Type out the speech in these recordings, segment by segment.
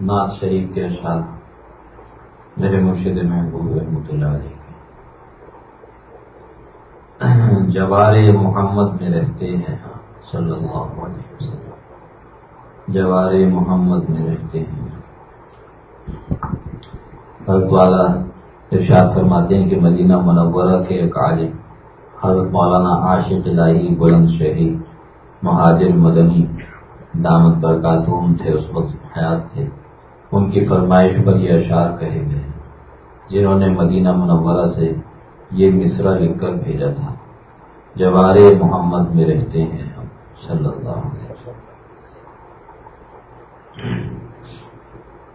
نعت شریف کے اشعار میرے مرشد محبوب رحمۃ اللہ علیہ کے۔ جوار محمد میں رہتے ہیں صلی اللہ علیہ وسلم۔ جوار محمد میں رہتے ہیں حضرت والا ارشاد فرماتے ہیں کہ مدینہ منورہ کے ایک عالم، حضرت مولانا عاشق الہی بلند شہری مہاجر مدنی، دامت برکاتون تھے، اس وقت حیات تھے۔ ان کی فرمائش پر یہ اشعار کہے گئے جنہوں نے مدینہ منورہ سے یہ مصرع لکھ کر بھیجا تھا۔ جوار محمد میں رہتے ہیں ہم، صلی اللہ علیہ وسلم۔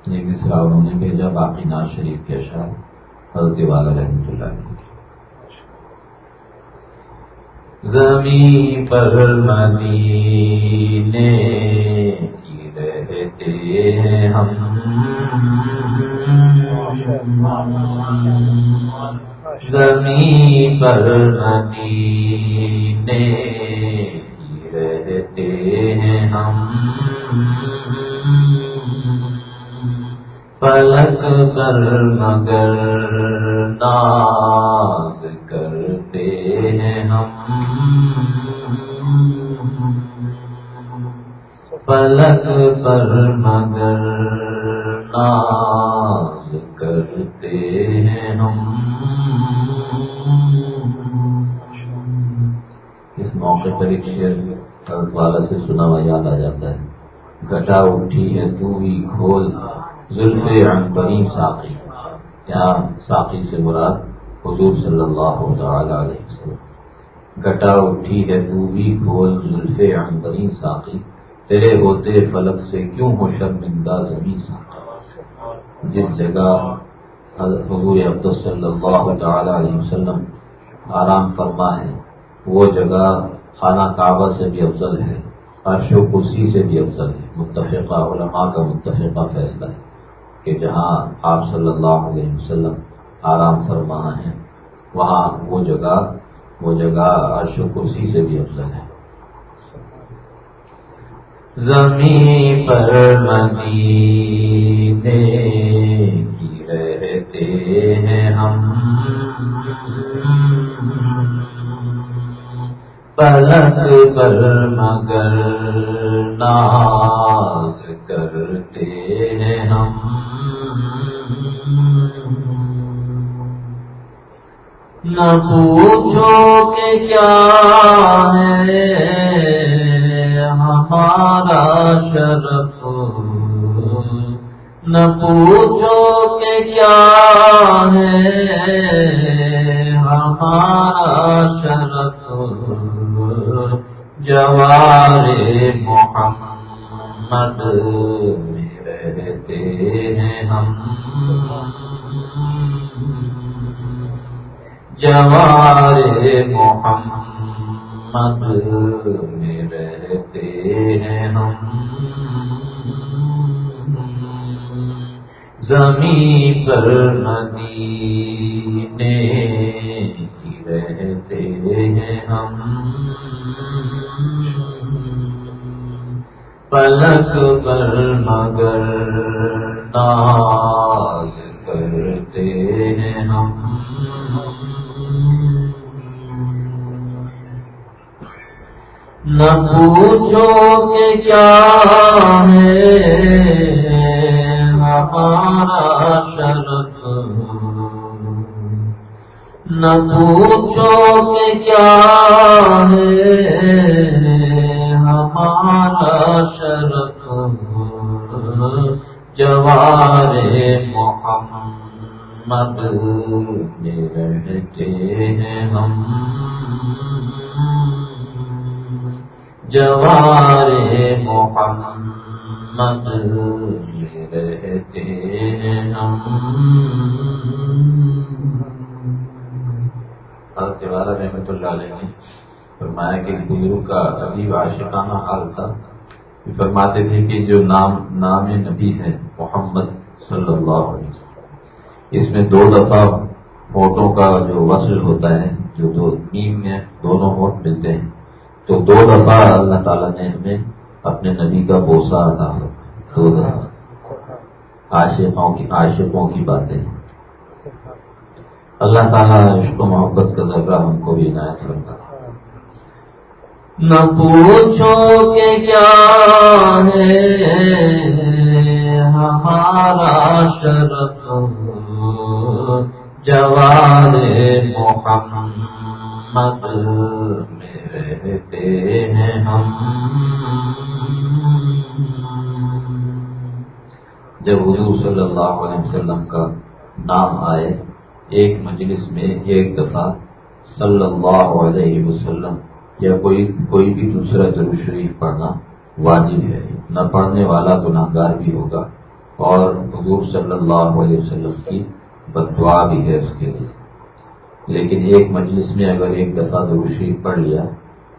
یہ مصرع انہوں نے بھیجا، باقی ناز شریف کے اشعار حضرت والا رحمۃ اللہ علیہ۔ زمین پر مدینے کی رہتے ہیں ہم۔ زمین پر مدینے رہتے ہیں ہم پلک پر مگر ناز کرتے ہیں ہم۔ پلک پر مگر یاد آ جاتا ہے۔ گٹا اٹھی ہے، تو ہی کھول زلف عنبرین ساقی۔ کیا ساقی سے مراد حضور صلی اللہ تعالی علیہ وسلم۔ گٹا اٹھی ہے، تو بھی کھول زلف عنبرین ساقی۔ تیرے ہوتے فلک سے کیوں ہو شرمندہ زمین ساقی؟ جس جگہ حضور عبد صلی اللہ تعالی علیہ وسلم آرام فرما ہے، وہ جگہ خانہ کعبہ سے بھی افضل ہے۔ عرش و کرسی سے بھی افضل ہے۔ متفقہ علماء کا متفقہ فیصلہ ہے کہ جہاں آپ صلی اللہ علیہ وسلم آرام فرما ہے وہاں وہ جگہ وہ جگہ عرش و کرسی سے بھی افضل ہے۔ زمین پر مدینے کی رہتے ہیں ہم۔ پلک پر مگر ناز کرتے ہیں ہم۔ نہ پوچھو کہ کیا ہے ہمارا شرف۔ نہ پوچھو کہ کیا ہے ہمارا شرف۔ جوار محمد میں رہتے ہیں ہم۔ جوار محمد میں رہتے ہیں ہم۔ زمین پر مدینے کی رہتے ہیں ہم۔ پلک نہ پوچھو کہ کیا ہے، ہمارا شرط جوار محمد میں رہتے ہیں ہم۔ جوار محمد میں رہتے ہیں ہم۔ حضرت والا رحمت اللہ علیہ نے فرمایا کہ بزرگ کا عجیب عاشقانہ حال تھا۔ فرماتے تھے کہ جو نام نام نبی ہے محمد صلی اللہ علیہ وسلم۔ اس میں دو دفعہ ہوٹوں کا جو وصل ہوتا ہے، جو دو نیم میں دونوں ہوٹ ملتے ہیں۔ تو دو دفعہ اللہ تعالیٰ نے ہمیں اپنے نبی کا بوسا ادا دو دفعہ۔ عاشقوں کی عاشقوں کی باتیں۔ اللہ تعالیٰ عشق و محبت کا ذرا ہم کو بھی عنایت کرتا نہ پوچھو کہ کیا ہے ہمارا شرف جوار محمد میں رہتے ہیں ہم۔ جب حضور صلی اللہ علیہ وسلم کا نام آئے ایک مجلس میں ایک دفعہ صلی اللہ علیہ وسلم یا کوئی کوئی بھی دوسرا ضرور شریف پڑھنا واجب ہے۔ نہ پڑھنے والا گناہ گار بھی ہوگا۔ اور حضور صلی اللہ علیہ وسلم کی بدعا بھی ہے اس کے لیے۔ لیکن ایک مجلس میں اگر ایک دفعہ ضرور شریف پڑھ لیا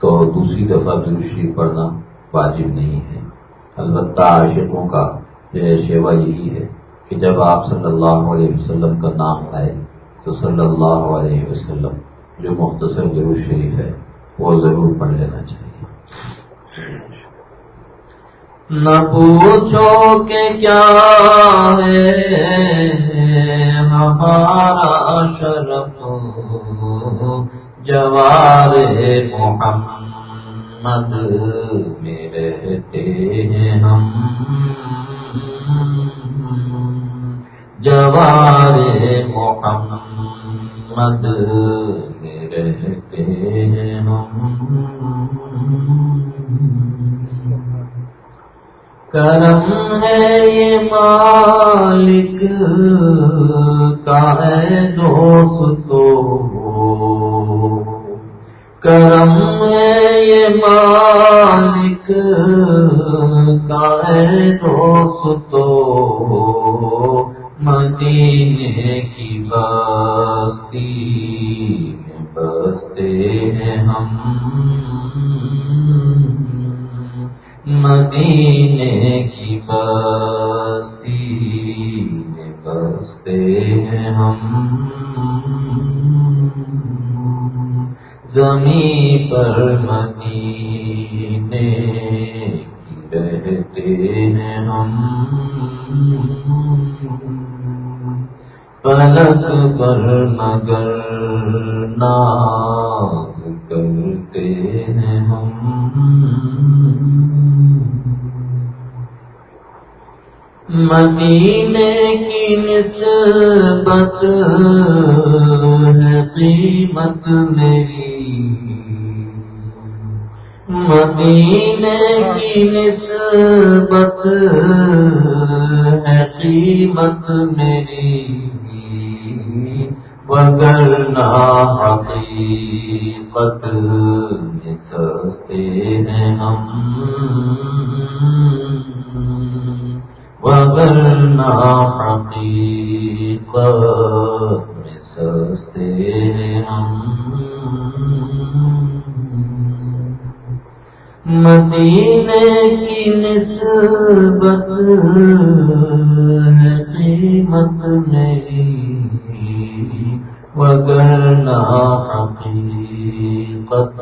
تو دوسری دفعہ ضرور شریف پڑھنا واجب نہیں ہے۔ البتہ عاشقوں کا جو ہے شیوا یہی ہے کہ جب آپ صلی اللہ علیہ وسلم کا نام آئے تو صلی اللہ علیہ وسلم جو مختصر ضرور شریف ہے، وہ ضرور پڑھ لینا چاہیے۔ نہ پوچھو کہ کیا ہے ہمارا شرف جوار محمد میں رہتے ہیں ہم۔ جوار محمد رہتے ہیں کرم ہے یہ مالک، کا ہے دوست کرم ہے یہ مالک، کا ہے دوست تو مدینے کی بستی بستے ہیں ہم۔ مدینے کی بستی بستے ہیں ہم۔ زمین پر مدینے کی رہتے ہیں ہم۔ پر مگر ناز کرتے ہیں ہم۔ مدینے کی نسبت ہے قیمت میری۔ مدینے کی نسبت ہے قیمت میری۔ وگرنا حقیقت میں سستے ہیں ہم۔ وگرنا حقیقت میں سستے ہیں ہم۔ مدینے کی نسبت ہے قیمت میری وگرنا حقیقت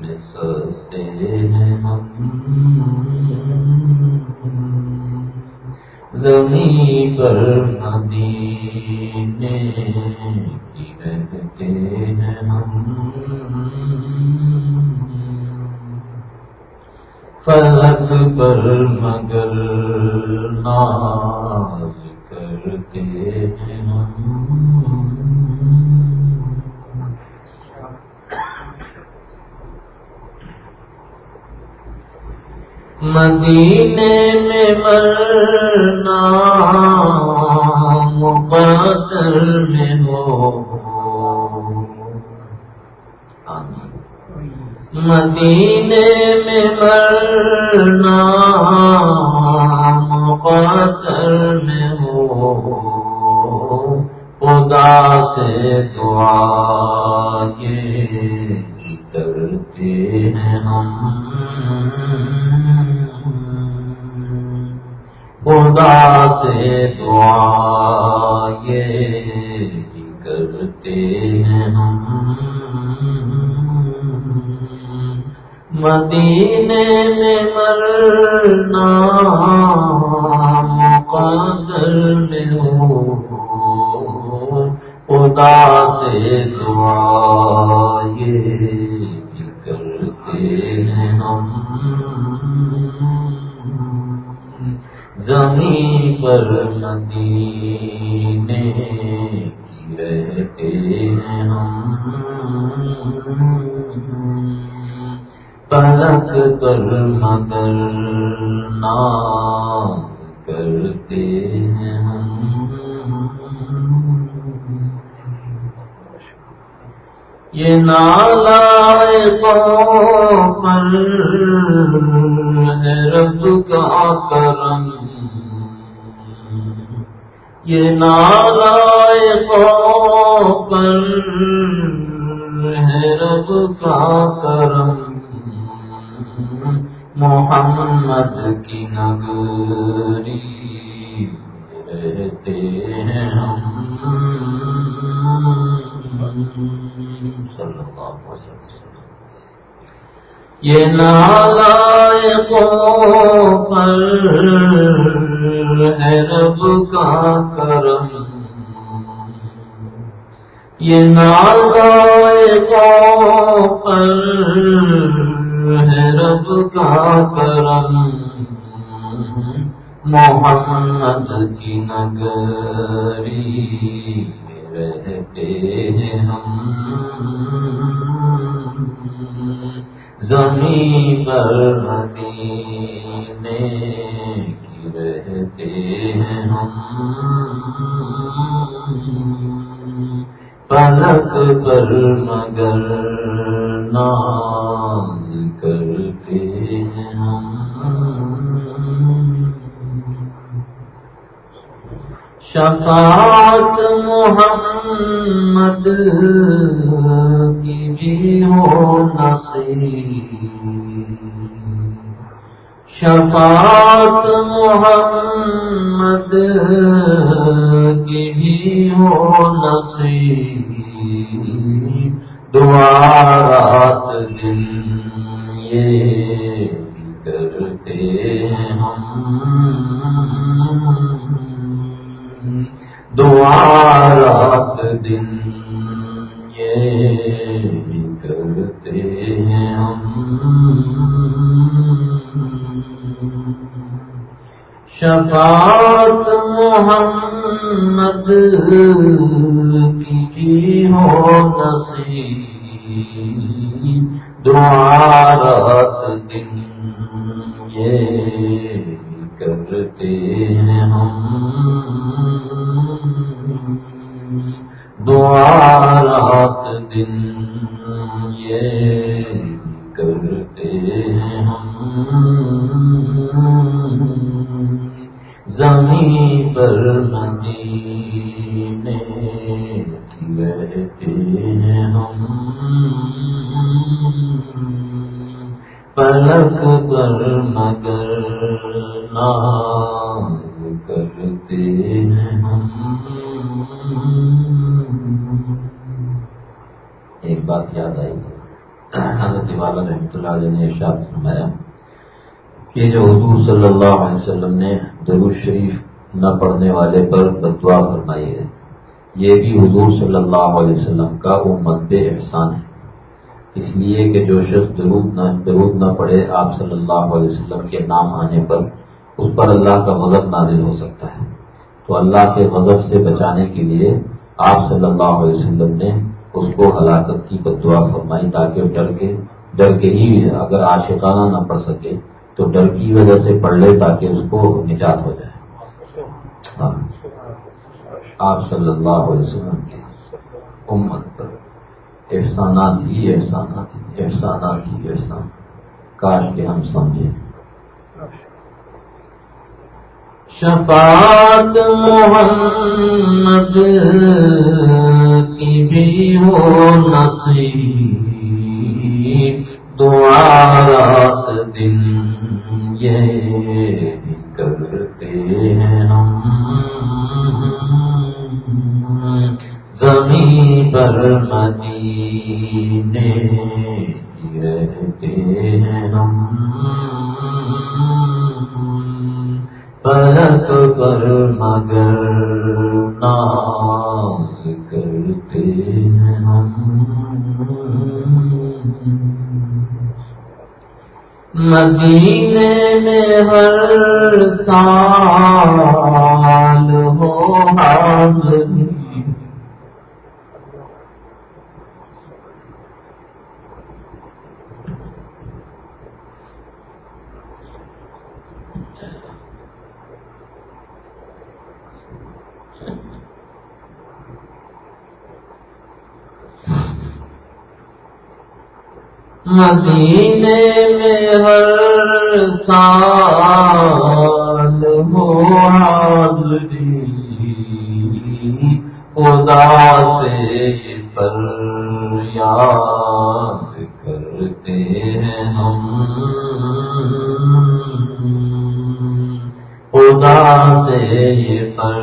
میں سستے ہیں ہم زمین پر مدینے کی رہتے ہیں ہم۔ فلک پر مگر ناز کرتے ہیں ہم مدینے میں مرنا مقدر میں ہو۔ مدینے میں مرنا مقدر میں ہو۔ خدا سے دعا۔ مدینے یہ نالا پر رب کا کرم۔ یہ نالا پر رب کا کرم۔ محمد کی نگری رہتے ہیں یہ نالا پر ہے رب کا کرم۔ یہ پر ہے رب کا کرم۔ محمد کی نگری۔ رہتے ہیں ہم۔ زمین پر مدینے کی رہتے ہیں ہم۔ پلک پر مگر ناز شفاعت محمد کی بھی ہو نصیب۔ شفاعت محمد کی بھی ہو نصیب۔ دعارات دن یہ کرتے ہیں ہم دعارات دن یہ کرتے ہیں ہم شفاعت محمد کی ہو نصیب دعارات دن یہ کرتے ہیں ہم دعارات دن یہ کرتے ہیں۔ ہم زمین پر مدینے رہتے ہیں ہم۔ پلک پر مگر ناز کرتے ایک بات یاد آئی۔ حضرت والا رحمۃ اللہ علیہ نے ارشاد فرمایا کہ جو حضور صلی اللہ علیہ وسلم نے درود شریف نہ پڑھنے والے پر بدعا فرمائی ہے، یہ بھی حضور صلی اللہ علیہ وسلم کا امت احسان ہے۔ اس لیے کہ جو شخص درود نہ درود نہ پڑھے آپ صلی اللہ علیہ وسلم کے نام آنے پر، اس پر اللہ کا غضب نازل ہو سکتا ہے۔ تو اللہ کے غضب سے بچانے کے لیے آپ صلی اللہ علیہ وسلم نے اس کو ہلاکت کی بدعا فرمائی تاکہ ڈر کے ڈر کے ہی اگر عاشقانہ نہ پڑھ سکے تو ڈر کی وجہ سے پڑھ لے تاکہ اس کو نجات ہو جائے۔ ہاں۔ آپ صلی اللہ علیہ وسلم کی امت پر احسانات ہی احسانات احسانات ہی احسان۔ کاش کے ہم سمجھیں۔ شفاعت محمد کی بھی ہو نصیب۔ دعارات دن یہ کرتے ہیں ہم۔ زمین پر مدینے رہتے ہیں ہم۔ مدینے میں ہر سال ہو حاضری مدینے میں ہر سال ہو حاضری خدا سے پر یاد کرتے ہیں ہم۔ خدا سے پر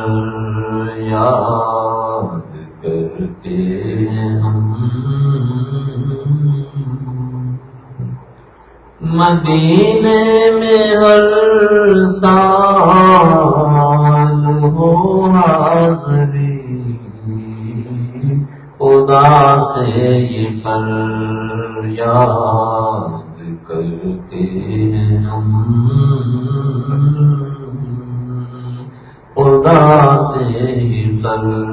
مدینے میں ہر سال ہو حاضری خدا سے یہ پر یاد کرتے ہیں ہم۔ خدا سے یہ پر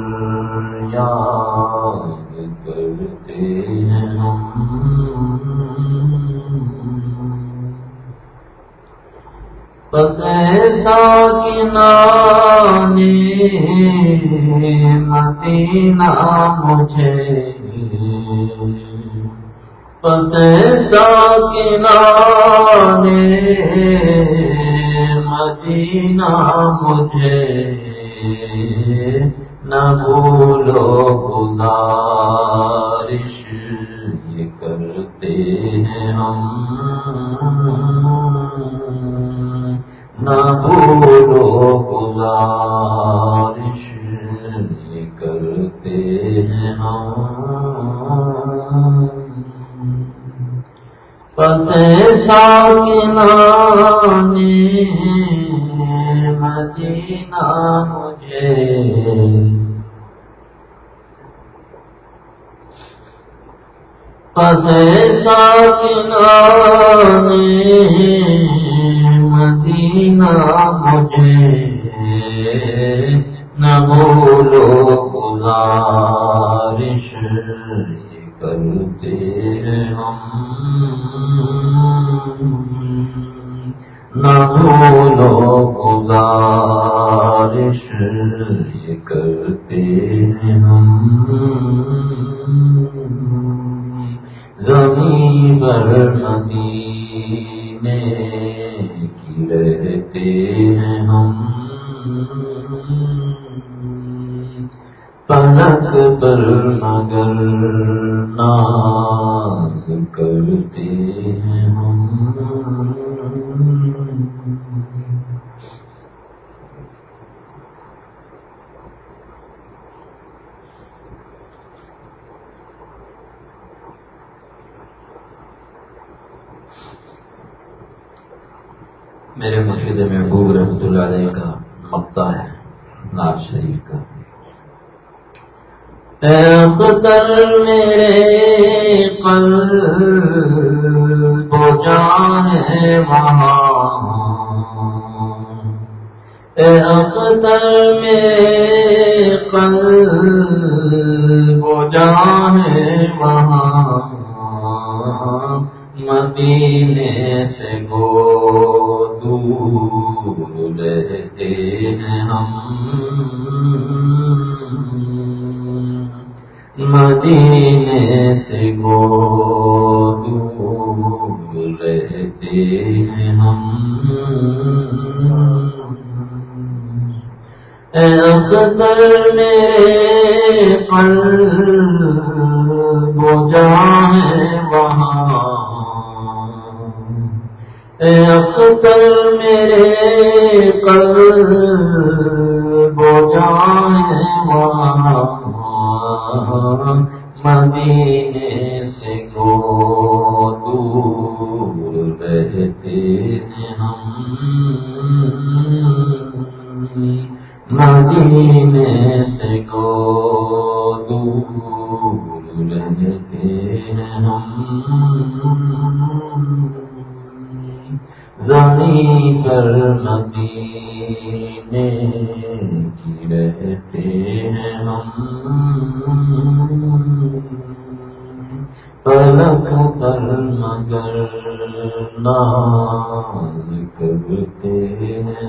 نانی مدینہ مجھے بس ایسا مدینہ مجھے نہ بھولو گزارش کرتے ہیں ہم۔ نہ بھولو گزارش کرتے ہیں ہم پسے ساکنانی مدینہ مجھے پسے ساکنانی مجھے نہ بولو گزارش کرتے ہم نہ بولو گزارش کرتے ہم زمین پر مدینے کرتے ہیں ہم پلک پر مگر ناز کرتے ہیں ہم میرے مرشد محبوب رحمۃ اللہ علیہ کا مکتا ہے، ناز شریف کا۔ اختر میرے پل جان ہے وہاں۔ اختر میرے پل جان ہے وہاں۔ مدینے سے گو دور ہیں ہم مدینے سے گو دور رہتے ہیں ہم اختر میرے پل بوجھا ہے وہاں اختر پلک پر مگر ناز کرتے ہیں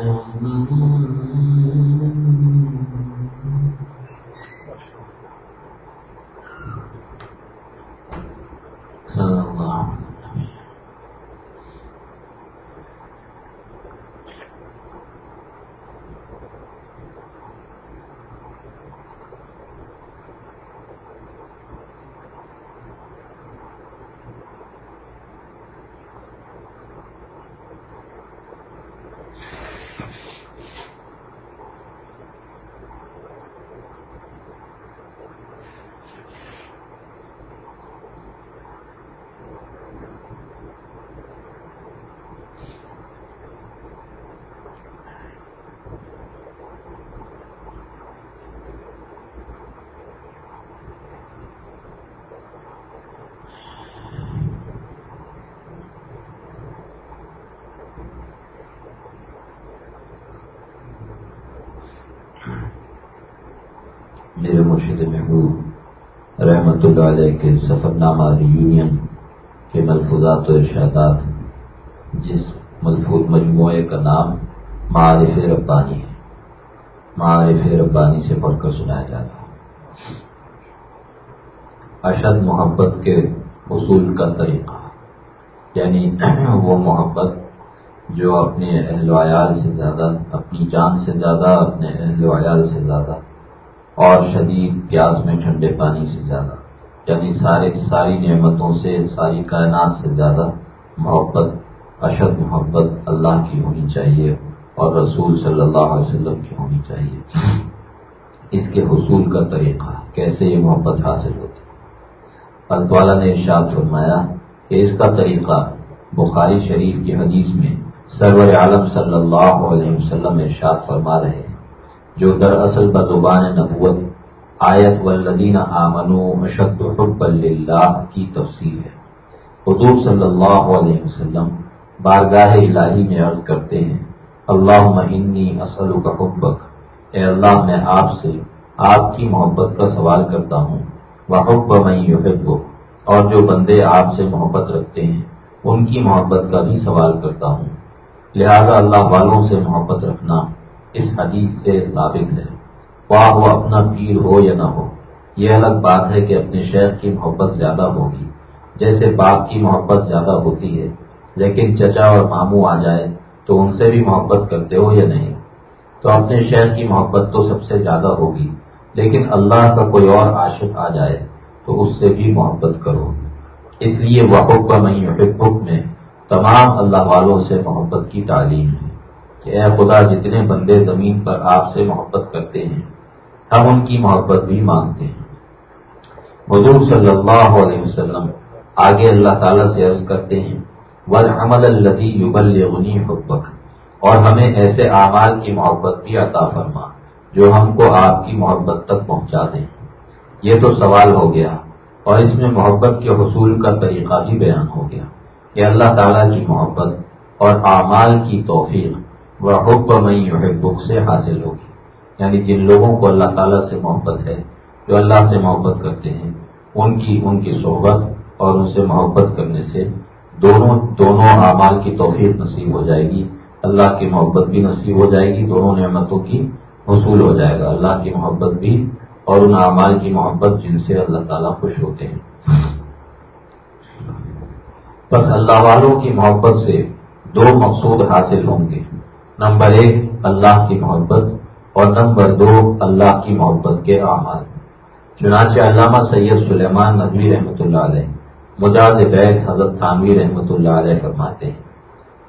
میرے مرشد محبوب رحمت کے سفر نامہ یونین کے ملفوظات و ارشادات جس ملفوظ مجموعے کا نام معارف ربانی ہے۔ معارف ربانی سے پڑھ کر سنایا جاتا ہے۔ اشد محبت کے حصول کا طریقہ یعنی وہ محبت جو اپنے اہل و عیال سے زیادہ، اپنی جان سے زیادہ، اپنے اہل و عیال سے زیادہ، اور شدید پیاس میں ٹھنڈے پانی سے زیادہ۔ یعنی سارے ساری نعمتوں سے، ساری کائنات سے زیادہ محبت، اشد محبت اللہ کی ہونی چاہیے اور رسول صلی اللہ علیہ وسلم کی ہونی چاہیے۔ اس کے حصول کا طریقہ کیسے یہ محبت حاصل ہوتی؟ الطوالا نے ارشاد فرمایا کہ اس کا طریقہ بخاری شریف کی حدیث میں سرور عالم صلی اللہ علیہ وسلم ارشاد فرما رہے جو دراصل بزبان نبوت آیت والذین آمنوا اشد حب اللہ کی تفصیل ہے۔ حضور صلی اللہ علیہ وسلم بارگاہ الہی میں عرض کرتے ہیں اللہ انی اسلو کا حبک۔ اے اللہ، میں آپ سے آپ کی محبت کا سوال کرتا ہوں۔ وہ حب میں یحب اور جو بندے آپ سے محبت رکھتے ہیں، ان کی محبت کا بھی سوال کرتا ہوں۔ لہذا اللہ والوں سے محبت رکھنا اس حدیث سے ثابت ہے۔ خواہ وہ اپنا پیر ہو یا نہ ہو، یہ الگ بات ہے کہ اپنے شیخ کی محبت زیادہ ہوگی۔ جیسے باپ کی محبت زیادہ ہوتی ہے، لیکن چچا اور ماموں آ جائے تو ان سے بھی محبت کرتے ہو یا نہیں؟ تو اپنے شہر کی محبت تو سب سے زیادہ ہوگی، لیکن اللہ کا کوئی اور عاشق آ جائے تو اس سے بھی محبت کرو۔ اس لیے وہ حکم حکم میں تمام اللہ والوں سے محبت کی تعلیم ہے کہ اے خدا، جتنے بندے زمین پر آپ سے محبت کرتے ہیں ہم ان کی محبت بھی مانگتے ہیں۔ حضور صلی اللہ علیہ وسلم آگے اللہ تعالیٰ سے عرض کرتے ہیں ولحمد الدی یوبل حبک اور ہمیں ایسے اعمال کی محبت بھی عطا فرما، جو ہم کو آپ کی محبت تک پہنچا دیں یہ تو سوال ہو گیا، اور اس میں محبت کے حصول کا طریقہ بھی بیان ہو گیا۔ کہ اللہ تعالیٰ کی محبت اور اعمال کی توفیق وہ حب میں بک سے حاصل ہوگی۔ یعنی جن لوگوں کو اللہ تعالیٰ سے محبت ہے، جو اللہ سے محبت کرتے ہیں، ان کی ان کی صحبت اور ان سے محبت کرنے سے دونوں دونوں اعمال کی توفیق نصیب ہو جائے گی۔ اللہ کی محبت بھی نصیب ہو جائے گی، دونوں نعمتوں کی حصول ہو جائے گا۔ اللہ کی محبت بھی اور ان اعمال کی محبت جن سے اللہ تعالیٰ خوش ہوتے ہیں۔ بس اللہ والوں کی محبت سے دو مقصود حاصل ہوں گے۔ نمبر ایک، اللہ کی محبت۔ اور نمبر دو اللہ کی محبت کے اعمال چنانچہ علامہ سید سلیمان ندوی رحمۃ اللہ علیہ مجاز بیگ حضرت خانوی رحمۃ اللہ علیہ فرماتے ہیں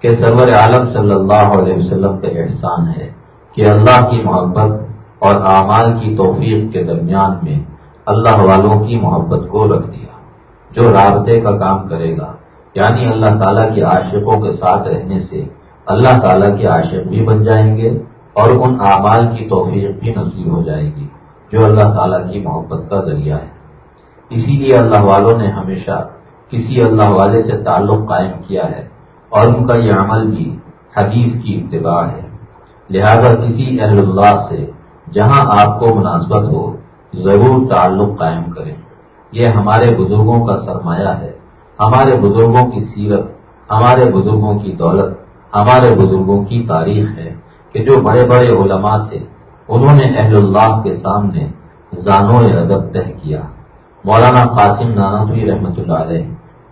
کہ سرور عالم صلی اللہ علیہ وسلم کا احسان ہے کہ اللہ کی محبت اور اعمال کی توفیق کے درمیان میں اللہ والوں کی محبت کو رکھ دیا، جو رابطے کا کام کرے گا۔ یعنی اللہ تعالیٰ کے عاشقوں کے ساتھ رہنے سے اللہ تعالیٰ کے عاشق بھی بن جائیں گے اور ان اعمال کی توفیق بھی نصیب ہو جائے گی، جو اللہ تعالیٰ کی محبت کا ذریعہ ہے۔ اسی لیے اللہ والوں نے ہمیشہ کسی اللہ والے سے تعلق قائم کیا ہے اور ان کا یہ عمل بھی حدیث کی اتباع ہے۔ لہذا کسی اہل اللہ سے جہاں آپ کو مناسبت ہو، ضرور تعلق قائم کریں۔ یہ ہمارے بزرگوں کا سرمایہ ہے۔ ہمارے بزرگوں کی سیرت، ہمارے بزرگوں کی دولت، ہمارے بزرگوں کی تاریخ ہے۔ کہ جو بڑے بڑے علماء تھے، انہوں نے اہل اللہ کے سامنے زانو ادب طے کیا۔ مولانا قاسم نانوی رحمۃ اللہ علیہ،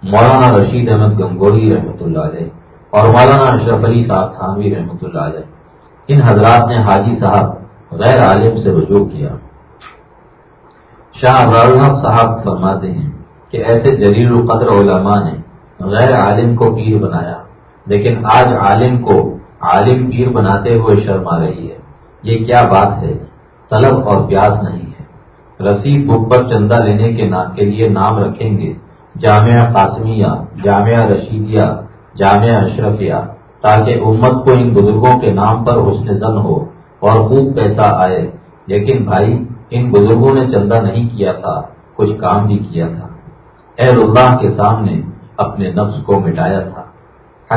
مولانا رشید احمد گنگوئی رحمۃ اللہ علیہ، اور مولانا اشرف علی صاحب تھانوی رحمۃ اللہ علیہ۔ ان حضرات نے حاجی صاحب غیر عالم سے رجوع کیا۔ شاہ ابرالحق صاحب فرماتے ہیں کہ ایسے جلیل القدر علماء نے غیر عالم کو پیر بنایا، لیکن آج عالم کو عالم پیر بناتے ہوئے شرم آ رہی ہے۔ یہ کیا بات ہے؟ طلب اور پیاس نہیں ہے۔ رسید بک پر چندہ لینے کے نام کے لیے نام رکھیں گے۔ جامعہ قاسمیہ، جامعہ رشیدیہ، جامعہ اشرفیہ، تاکہ امت کو ان بزرگوں کے نام پر حسن زن ہو اور خوب پیسہ آئے۔ لیکن بھائی، ان بزرگوں نے چندہ نہیں کیا تھا، کچھ کام بھی کیا تھا۔ اہل اللہ کے سامنے اپنے نفس کو مٹایا تھا۔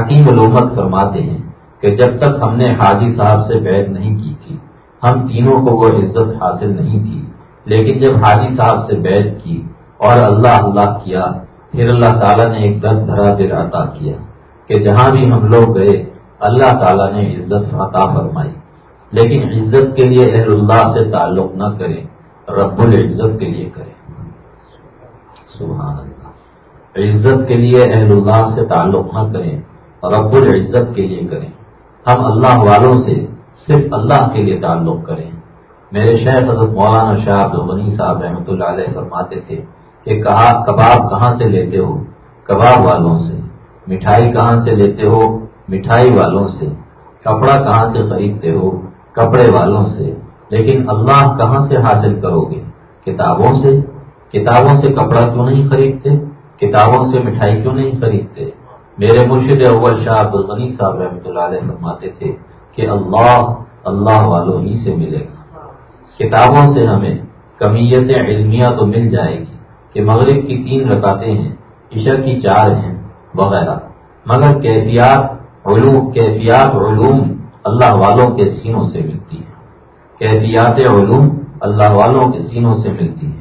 حکیم علومت فرماتے ہیں کہ جب تک ہم نے حاجی صاحب سے بیعت نہیں کی تھی، ہم تینوں کو وہ عزت حاصل نہیں تھی۔ لیکن جب حاجی صاحب سے بیعت کی اور اللہ اللہ کیا، پھر اللہ تعالیٰ نے ایک درد دھرا دل عطا کیا کہ جہاں بھی ہم لوگ گئے، اللہ تعالیٰ نے عزت عطا فرمائی۔ لیکن عزت کے لیے اہل اللہ سے تعلق نہ کریں، رب العزت کے لیے کریں۔ سبحان اللہ۔ عزت کے لیے اہل اللہ سے تعلق نہ کریں، رب العزت کے لیے کریں۔ ہم اللہ والوں سے صرف اللہ کے لیے تعلق کریں۔ میرے شیخ حضرت مولانا شاہ عبدالغنی صاحب رحمۃ اللہ علیہ فرماتے تھے کہ کہا، کباب کہاں سے لیتے ہو؟ کباب والوں سے۔ مٹھائی کہاں سے لیتے ہو؟ مٹھائی والوں سے۔ کپڑا کہاں سے خریدتے ہو؟ کپڑے والوں سے۔ لیکن اللہ کہاں سے حاصل کرو گے؟ کتابوں سے؟ کتابوں سے کپڑا کیوں نہیں خریدتے؟ کتابوں سے مٹھائی کیوں نہیں خریدتے؟ میرے مرشد اول شاہ عبد الغنی صاحب رحمۃ اللہ علیہ فرماتے تھے کہ اللہ اللہ والوں ہی سے ملے گا۔ کتابوں سے ہمیں کمیت علمیہ تو مل جائے گی کہ مغرب کی تین رکاتے ہیں عشر کی چار ہیں وغیرہ۔ مگر کیفیات، علوم کیفیات علوم اللہ والوں کے سینوں سے ملتی ہے کیفیات علوم اللہ والوں کے سینوں سے ملتی ہے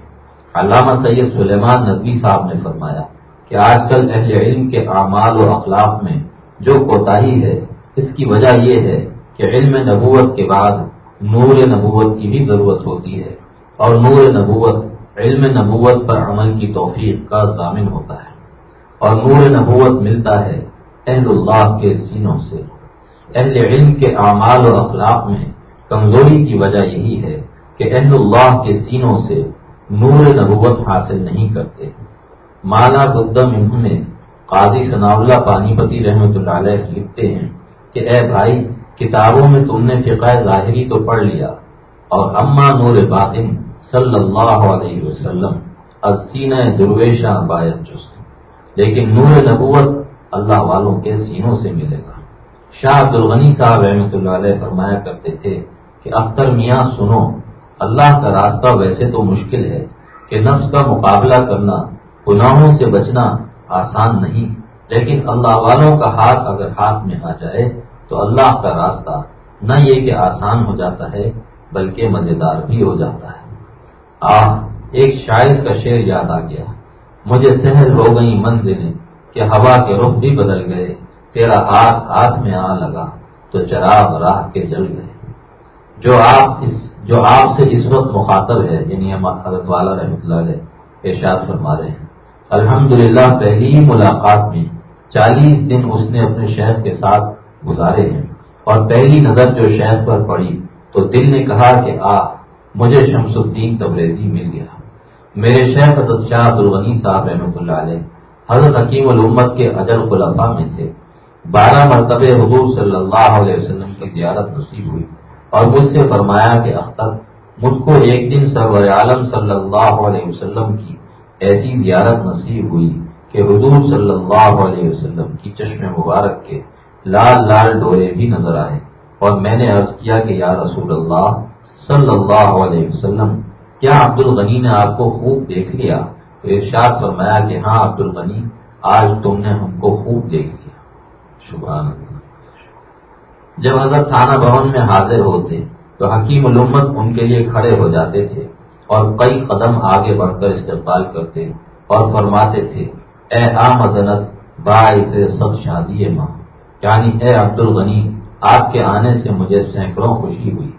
علامہ سید سلیمان ندوی صاحب نے فرمایا کہ آج کل اہل علم کے اعمال و اخلاق میں جو کوتاہی ہے، اس کی وجہ یہ ہے کہ علم نبوت کے بعد نور نبوت کی بھی ضرورت ہوتی ہے اور نور نبوت علم نبوت پر عمل کی توفیق کا ضامن ہوتا ہے اور نور نبوت ملتا ہے اہل اللہ کے سینوں سے۔ اہل علم کے اعمال و اخلاق میں کمزوری کی وجہ یہی ہے کہ اہل اللہ کے سینوں سے نور نبوت حاصل نہیں کرتے۔ مالا بدم انہوں نے قاضی ثناء اللہ پانی پتی رحمت اللہ علیہ لکھتے ہیں کہ اے بھائی، کتابوں میں تم نے فقہ ظاہری تو پڑھ لیا، اور اما نور باطن صلی اللہ علیہ وسلم اسین درویشہ باعث جست۔ لیکن نور نبوت اللہ والوں کے سینوں سے ملے گا۔ شاہ عبد الغنی صاحب رحمۃ اللہ علیہ فرمایا کرتے تھے کہ اختر میاں سنو، اللہ کا راستہ ویسے تو مشکل ہے کہ نفس کا مقابلہ کرنا گناہوں سے بچنا آسان نہیں، لیکن اللہ والوں کا ہاتھ اگر ہاتھ میں آ جائے تو اللہ کا راستہ نہ یہ کہ آسان ہو جاتا ہے، بلکہ مزیدار بھی ہو جاتا ہے۔ آ ایک شاعر کا شعر یاد آ گیا۔ مجھے سہل ہو گئی منزلیں کہ ہوا کے رخ بھی بدل گئے، تیرا ہاتھ ہاتھ میں آ لگا تو چراغ راہ کے جل گئے۔ جو آپ اس، جو آپ سے اس وقت مخاطب ہے یعنی حضرت والا رحمۃ اللہ علیہ ارشاد فرما رہے ہیں۔ الحمد پہلی ہی ملاقات میں چالیس دن اس نے اپنے شہر کے ساتھ گزارے ہیں۔ اور پہلی نظر جو شہر پر پڑی تو دل نے کہا کہ آ، مجھے شمس الدین تبریزی مل گیا۔ میرے شیخ حضرت شاہ الغنی صاحب رحمۃ اللہ علیہ حضرت حکیم الامت کے اجل خلفاء میں تھے۔ بارہ مرتبہ حضور صلی اللہ علیہ وسلم کی زیارت نصیب ہوئی اور مجھ سے فرمایا کہ اختر، مجھ کو ایک دن سرور عالم صلی اللہ علیہ وسلم کی ایسی زیارت نصیب ہوئی کہ حضور صلی اللہ علیہ وسلم کی چشم مبارک کے لال لال ڈورے بھی نظر آئے اور میں نے عرض کیا کہ یا رسول اللہ صلی اللہ علیہ وسلم، کیا عبد الغنی نے آپ کو خوب دیکھ لیا؟ تو ارشاد فرمایا کہ ہاں عبد الغنی آج تم نے ہم کو خوب دیکھ لیا۔ شبحان جب حضرت تھانہ بھون میں حاضر ہوتے تو حکیم علومت ان کے لیے کھڑے ہو جاتے تھے۔ اور کئی قدم آگے بڑھ کر استقبال کرتے اور فرماتے تھے، اے آمدنت باعث سب شادی ماں۔ یعنی اے عبد الغنی آپ کے آنے سے مجھے سینکڑوں خوشی ہوئی۔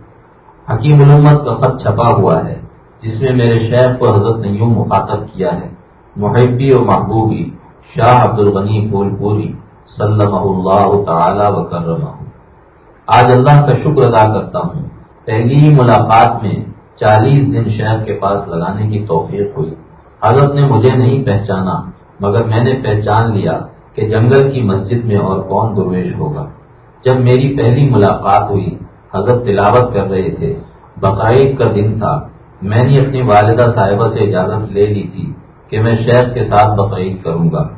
حکیم علومت کا خط چھپا ہوا ہے، جس میں میرے شیخ کو حضرت نے یوں مخاطب کیا ہے۔ محبی و محبوبی، شاہ عبد الغنی پھول پوری صلی اللہ تعالی و کرما آج اللہ کا شکر ادا کرتا ہوں۔ پہلی ہی ملاقات میں چالیس دن شہر کے پاس لگانے کی توفیق ہوئی۔ حضرت نے مجھے نہیں پہچانا، مگر میں نے پہچان لیا کہ جنگل کی مسجد میں اور کون درویش ہوگا۔ جب میری پہلی ملاقات ہوئی، حضرت تلاوت کر رہے تھے۔ بقرعید کا دن تھا۔ میں نے اپنی والدہ صاحبہ سے اجازت لے لی تھی کہ میں شیخ کے ساتھ بقرعید کروں گا۔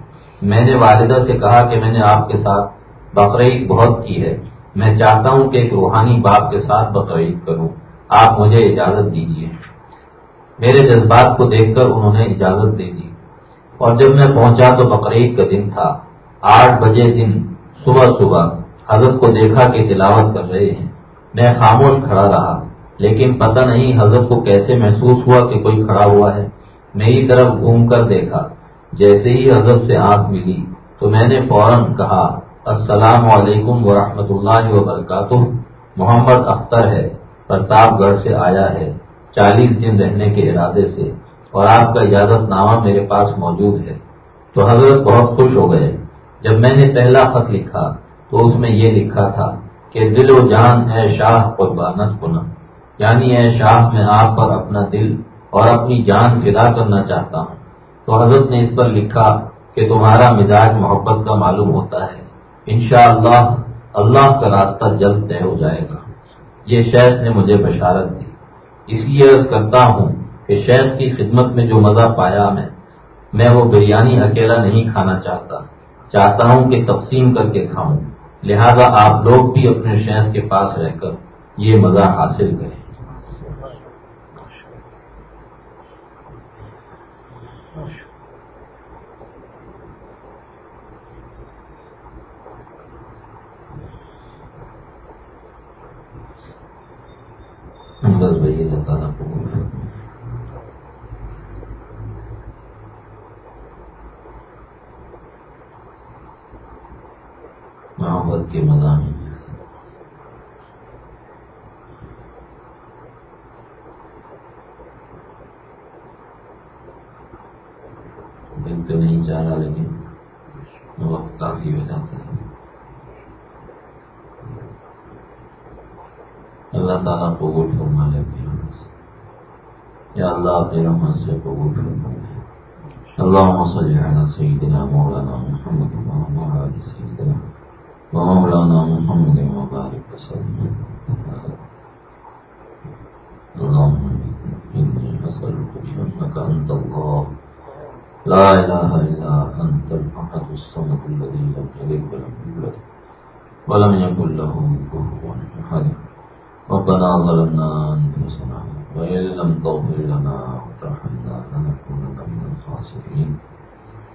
میں نے والدہ سے کہا کہ میں نے آپ کے ساتھ بقرعید بہت کی ہے۔ میں چاہتا ہوں کہ ایک روحانی باپ کے ساتھ بقرعید کروں۔ آپ مجھے اجازت دیجیے میرے جذبات کو دیکھ کر انہوں نے اجازت دے دی۔ اور جب میں پہنچا تو بقرعید کا دن تھا۔ آٹھ بجے دن صبح صبح حضرت کو دیکھا کہ تلاوت کر رہے ہیں۔ میں خاموش کھڑا رہا، لیکن پتہ نہیں حضرت کو کیسے محسوس ہوا کہ کوئی کھڑا ہوا ہے۔ میری طرف گھوم کر دیکھا، جیسے ہی حضرت سے آنکھ ملی تو میں نے فوراً کہا، السلام علیکم ورحمۃ اللہ وبرکاتہ۔ محمد اختر ہے۔ پرتاپ گڑھ سے آیا ہے۔ چالیس دن رہنے کے ارادے سے اور آپ کا اجازت نامہ میرے پاس موجود ہے۔ تو حضرت بہت خوش ہو گئے۔ جب میں نے پہلا خط لکھا تو اس میں یہ لکھا تھا کہ دل و جان اے شاہ قربانت کنا یعنی اے شاہ میں آپ پر اپنا دل اور اپنی جان فدا کرنا چاہتا ہوں۔ تو حضرت نے اس پر لکھا کہ تمہارا مزاج محبت کا معلوم ہوتا ہے۔ انشاءاللہ اللہ اللہ کا راستہ جلد طے ہو جائے گا۔ یہ شیخ نے مجھے بشارت دی۔ اس لیے عرض کرتا ہوں کہ شیخ کی خدمت میں جو مزہ پایا میں میں وہ بریانی اکیلا نہیں کھانا چاہتا۔ چاہتا ہوں کہ تقسیم کر کے کھاؤں۔ لہذا آپ لوگ بھی اپنے شہر کے پاس رہ کر یہ مزہ حاصل کریں۔ بس بھائی اللہ تعالیٰ کو محبت کے مضامین دل پہ نہیں چاہ رہا لیکن وقت کافی ہو جاتا ہے اللہ تعالیٰ قبول فرما لیتے ہیں یا رحمت سے قبول فرما لے اللهم صل على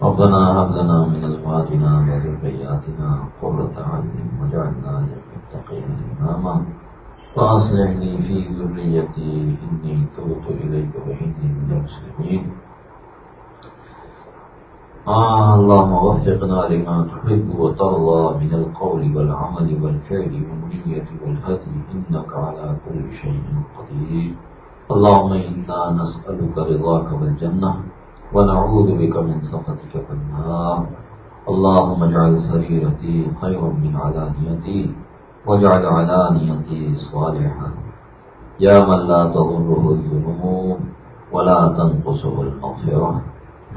ربنا هب لنا من أزواجنا وذرياتنا قرة أعين واجعلنا للمتقين إماما وأصلح لي في ذريتي إني تبت إليك وإني من المسلمين. اللهم وفقنا لما تحب وترضى من القول والعمل والفعل والنية والهدي، إنك على كل شيء قدير. اللهم إنا نسألك رضاك والجنة ونعوذ بك من سخطك والنار اللهم اجعل سريرتي خيرا من علانيتي واجعل علانيتي صالحا. يا من لا تضره الذنوب ولا تنقصه المغفرة،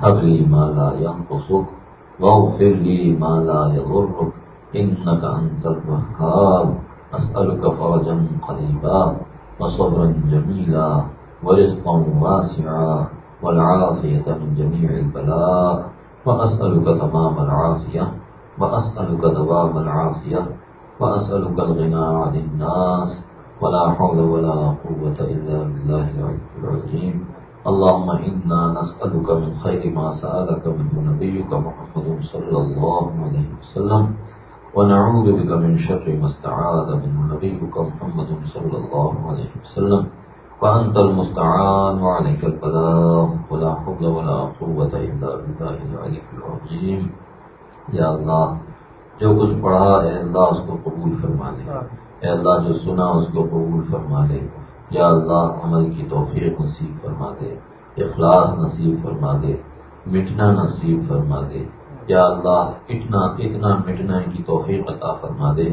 هب لي ما لا ينقصك واغفر لي ما لا يضرك، إنك أنت الوهاب. أسألك فرجا قريبا وصبرا جميلا ورزقا واسعا. والعافية من جميع البلاء. وأسألك تمام العافية. وأسألك دوام العافية. وأسألك الغنى عن الناس. ولا حول ولا قوة إلا بالله العلي العظيم. اللهم إنا نسألك من خير ما سألك منه نبيك محمد صلى الله عليه وسلم. ونعوذ بك من شر ما استعاذ من نبيك محمد صلى الله عليه وسلم. وأنت المستعان وعليك البلاغ ولا حول ولا قوة إلا بالله العلي العظيم. یا اللہ جو کچھ پڑھا، اے اللہ، اس کو قبول فرما لے۔ اے اللہ، جو سنا، اس کو قبول فرما لے۔ یا اللہ، عمل کی توفیق نصیب فرما دے۔ اخلاص نصیب فرما دے۔ مٹنا نصیب فرما دے۔ یا اللہ، اتنا اتنا مٹنا کی توفیق عطا فرما دے۔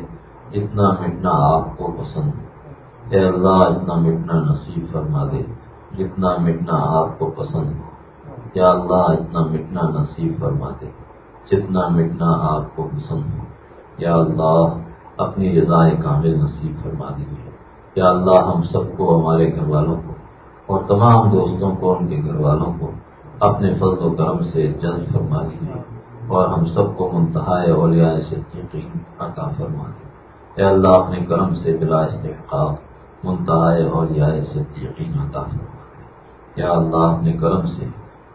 جتنا مٹنا آپ کو پسند اے اللہ، اتنا مٹنا نصیب فرما دے، جتنا مٹنا آپ کو پسند ہو۔ یا اللہ، اتنا مٹنا نصیب فرما دے، جتنا مٹنا آپ کو پسند ہو۔ یا اللہ، اپنی رضا کامل نصیب فرما دیجیے۔ یا اللہ، ہم سب کو، ہمارے گھر والوں کو اور تمام دوستوں کو، ان کے گھر والوں کو اپنے فضل و کرم سے جلد فرما دیجیے اور ہم سب کو منتہا اولیاء سے یقین عطا فرما دے۔ اے اللہ، اپنے کرم سے بلا استحقاق منتہا اولیاء سے یقین عطا فرما یا اللہ، اپنے کرم سے،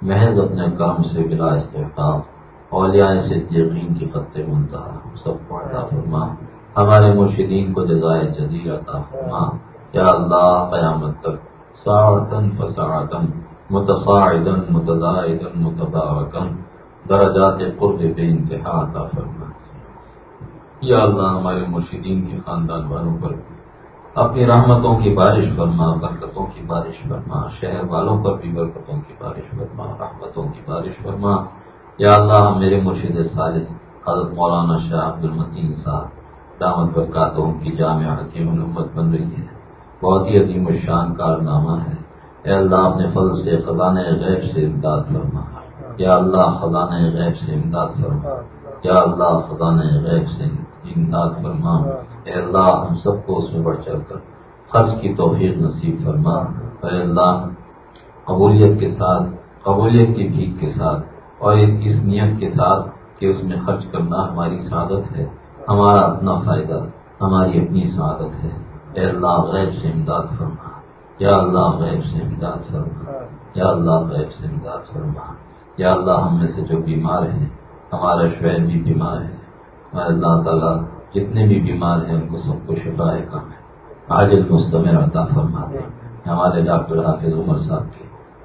محض اپنے کرم سے بلا استحقاق اولیاء سے یقین کی خط منتہا ہم سب کو عطا فرما۔ ہمارے مرشدین کو جزائے جزیر عطا فرما۔ یا اللہ، قیامت تک ساعتن فساعتن متقاعدن متضاعدن متبارکن درجات قرب بے انتہا عطا فرما۔ یا اللہ، ہمارے مرشدین کے خاندان والوں پر اپنی رحمتوں کی بارش فرما، برکتوں کی بارش فرما، شہر والوں پر بھی برکتوں کی بارش فرما، رحمتوں کی بارش فرما۔ یا اللہ میرے مرشد سالس، حضرت مولانا شاہ عبد المدین صاحب دامت برکاتوں کی جامع حکیم علومت بن رہی ہے بہت ہی عظیم الشان کارنامہ ہے۔ اے اللہ، اپنے فضل سے، خزانہ غیب سے امداد فرما۔ یا اللہ، خزانہ غیب سے امداد فرما۔ یا اللہ، خزانہ غیب سے امداد فرما۔ اے اللہ، ہم سب کو اس میں بڑھ چڑھ کر خرچ کی توفیق نصیب فرما۔ اے اللہ، قبولیت کے ساتھ، قبولیت کی بھیک کے ساتھ اور اس نیت کے ساتھ کہ اس میں خرچ کرنا ہماری سعادت ہے، ہمارا اپنا فائدہ، ہماری اپنی سعادت ہے۔ اے اللہ، غیب سے امداد فرما۔ یا اللہ، غیب سے امداد فرما۔ یا اللہ، غیب سے امداد فرما۔ یا اللہ، ہم میں سے جو بیمار ہیں، ہمارا شعر بھی بیمار ہے۔ اللہ تعالیٰ جتنے بھی بیمار ہیں، ان کو سب کو شفا ہے کام ہے۔ آج مستمر عطا فرما دے ہمارے ڈاکٹر حافظ عمر صاحب کے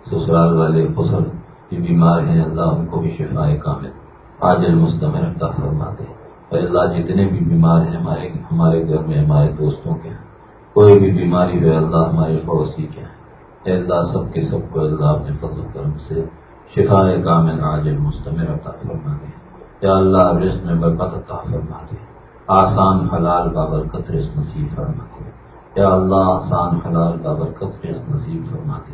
سسرال والے فصل بھی بیمار ہیں، اللہ ان کو بھی شفا ہے کام ہے۔ آج المستمر عطا فرما دے اور اللہ جتنے بھی بیمار ہیں، ہمارے ہمارے گھر میں، ہمارے دوستوں کے ہیں کوئی بھی بیماری ہو اللہ ہمارے پڑوسی کے ہیں اللہ، سب کے سب کو اللہ اپنے فضل کرم سے شفا کامل عاجل مستمر عطا فرما دے یا اللہ رزق میں برکت عطا فرما دے آسان حلال بابرکت رزق نصیب فرما دے یا اللہ، آسان حلال بابرکت رزق نصیب فرما دے۔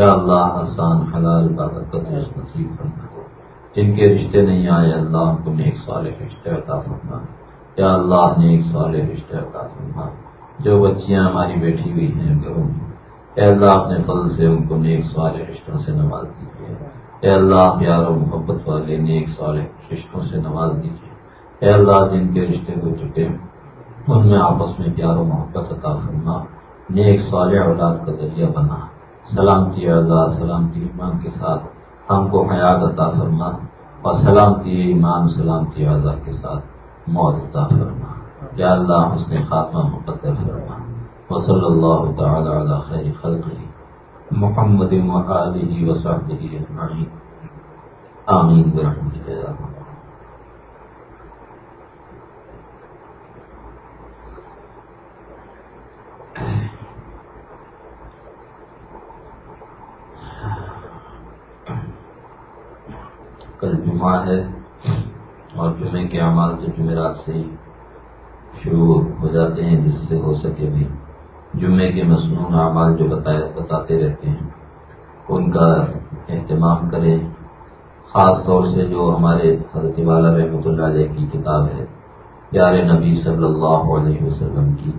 یا اللہ، آسان حلال بابرکت رزق نصیب فرما دے۔ جن کے رشتے نہیں آئے، اللہ ان کو نیک سال رشتے عطا فرما یا اللہ، نیک سال رشتے عطا فرما جو بچیاں ہماری بیٹھی ہوئی ہیں، گھروں میں۔ اے اللہ، اپنے فضل سے ان کو نیک سال رشتوں سے نواز دیجیے اے اللہ، پیار و محبت والے نیک سال رشتوں سے نواز دیجیے اے اللہ جن کے رشتے ہو چکے ان میں آپس میں پیار و محبت عطا فرما، نیک سال اولاد کا ذریعہ بنا۔ سلامتی اعزاز سلامتی ایمان کے ساتھ ہم کو حیات عطا فرما اور سلامتی ایمان، سلامتی اعزاز کے ساتھ موت عطا فرما۔ یا اللہ اس نے خاتمہ مقدر فرما۔ وصلی اللہ تعالی علی خیر خلقی محمد وآلہ وصحبہ اجمعین۔ آمین برحمتک یا کل جمعہ ہے اور جمعے کے اعمال تو جمعرات سے ہی شروع ہو جاتے ہیں، جس سے ہو سکے بھی۔ جمعے کے مصنون اعمال جو بتاتے رہتے ہیں، ان کا اہتمام کرے خاص طور سے جو ہمارے حضرت والا رحمۃ اللہ علیہ کی کتاب ہے، پیارے نبی صلی اللہ علیہ وسلم کی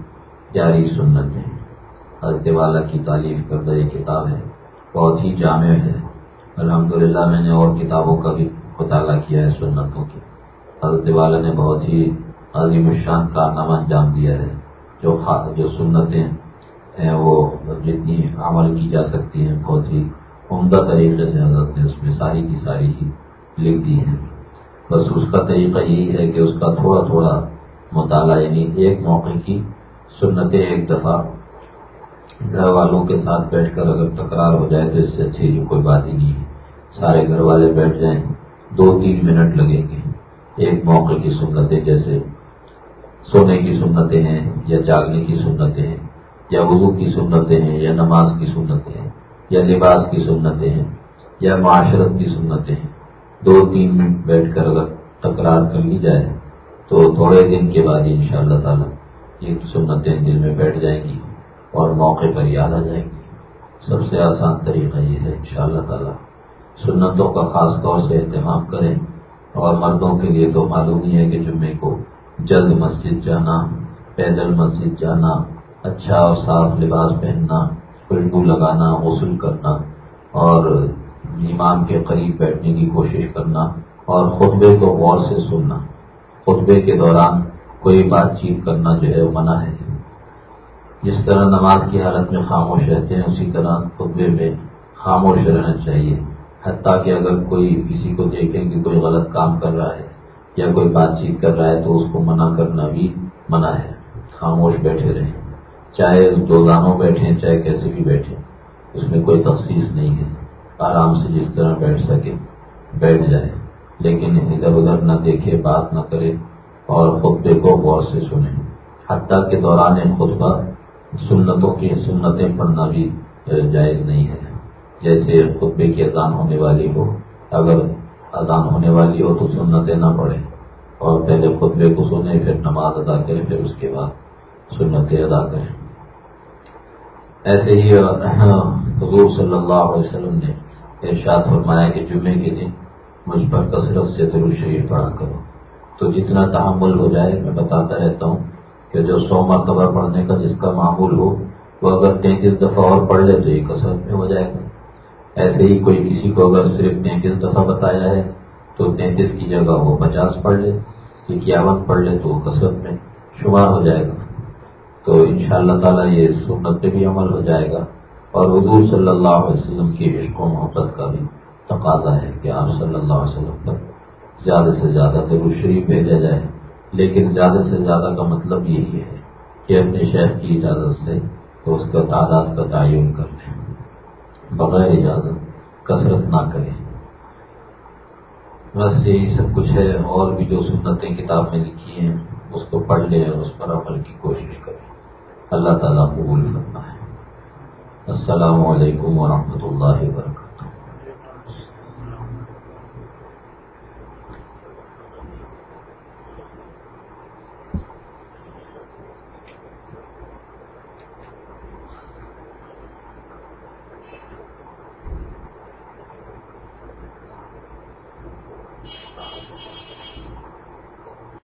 پیاری سنت ہے حضرت والا کی تعریف کردہ یہ کتاب ہے، بہت ہی جامع ہے۔ الحمدللہ میں نے اور کتابوں کا بھی مطالعہ کیا ہے سنتوں کی حضرت والا نے بہت ہی عظیم الشان کارنامہ انجام دیا ہے۔ جو جو سنتیں ہیں وہ جتنی عمل کی جا سکتی ہیں، بہت ہی عمدہ طریقے سے حضرت نے اس میں ساری کی ساری ہی لکھ دی ہیں۔ بس اس کا طریقہ یہی ہے کہ اس کا تھوڑا تھوڑا مطالعہ یعنی ایک موقع کی سنتیں ایک دفعہ گھر والوں کے ساتھ بیٹھ کر اگر تکرار ہو جائے تو اس سے اچھی کوئی بات ہی نہیں ہے۔ سارے گھر والے بیٹھ جائیں۔ دو تین منٹ لگیں گے۔ ایک موقع کی سنتیں جیسے سونے کی سنتیں ہیں یا جاگنے کی سنتیں ہیں، یا وضو کی سنتیں ہیں، یا نماز کی سنتیں ہیں، یا لباس کی سنتیں ہیں، یا معاشرت کی سنتیں ہیں۔ دو تین منٹ بیٹھ کر اگر تکرار کر لی جائے تو تھوڑے دن کے بعد ان شاء اللہ تعالیٰ یہ سنتیں دل میں بیٹھ جائیں گی اور موقع پر یاد آ جائیں گی۔ سب سے آسان طریقہ یہ ہے ان شاء اللہ تعالیٰ سنتوں کا خاص طور سے اہتمام کریں اور مردوں کے لیے تو معلوم ہی ہے کہ جمعے کو جلد مسجد جانا، پیدل مسجد جانا اچھا اور صاف لباس پہننا خوشبو لگانا، غسل کرنا اور امام کے قریب بیٹھنے کی کوشش کرنا اور خطبے کو غور سے سننا۔ خطبے کے دوران کوئی بات چیت کرنا جو ہے منع ہے۔ جس طرح نماز کی حالت میں خاموش رہتے ہیں، اسی طرح خطبے میں خاموش رہنا چاہیے۔ حتیٰ کہ اگر کوئی کسی کو دیکھیں کہ کوئی غلط کام کر رہا ہے یا کوئی بات چیت کر رہا ہے تو اس کو منع کرنا بھی منع ہے۔ خاموش بیٹھے رہیں۔ چاہے دو دانوں بیٹھیں، چاہے کیسے بھی بیٹھیں، اس میں کوئی تخصیص نہیں ہے۔ آرام سے جس طرح بیٹھ سکے، بیٹھ جائے۔ لیکن ادھر ادھر نہ دیکھے، بات نہ کرے اور خطبے کو غور سے سنیں۔ حتیٰ کے دوران خطبہ سنتوں کی سنتیں پڑھنا بھی جائز نہیں ہے۔ جیسے خطبے کی اذان ہونے والی ہو، اگر اذان ہونے والی ہو تو سنتیں نہ پڑھیں۔ اور پہلے خطبے کو سنیں، پھر نماز ادا کریں، پھر اس کے بعد سنتیں ادا کریں۔ ایسے ہی حضور صلی اللہ علیہ وسلم نے ارشاد فرمایا کہ جمعے کے دن مجھ پر کثرت سے درو شریف پڑھا کرو۔ تو جتنا تحمل ہو جائے، میں بتاتا رہتا ہوں کہ جو سو مرتبہ پڑھنے کا جس کا معمول ہو، وہ اگر تینتیس دفعہ اور پڑھ لے تو یہ کثرت میں ہو جائے گا۔ ایسے ہی کوئی کسی کو اگر صرف تینتیس دفعہ بتایا ہے تو تینتیس کی جگہ وہ پچاس پڑھ لے اکیاون پڑھ لے تو وہ کثرت میں شمار ہو جائے گا۔ تو ان شاء اللہ تعالیٰ یہ سنت پہ بھی عمل ہو جائے گا۔ اور حضور صلی اللہ علیہ وسلم کی عشق و محبت کا بھی تقاضا ہے کہ آپ صلی اللہ علیہ وسلم پر زیادہ سے زیادہ ضرور شریف بھیجا جائے۔ لیکن زیادہ سے زیادہ کا مطلب یہی ہے کہ اپنے شہر کی اجازت سے اس کا تعداد کا تعین کر لیں۔ بغیر اجازت کثرت نہ کریں۔ بس یہی سب کچھ ہے، اور بھی جو سنتیں کتاب میں لکھی ہیں، اس کو پڑھ لیں اور اس پر عمل کی کوشش کریں۔ اللہ تعالیٰ قبول کرنا ہے السلام علیکم ورحمۃ اللہ وبرکاتہ۔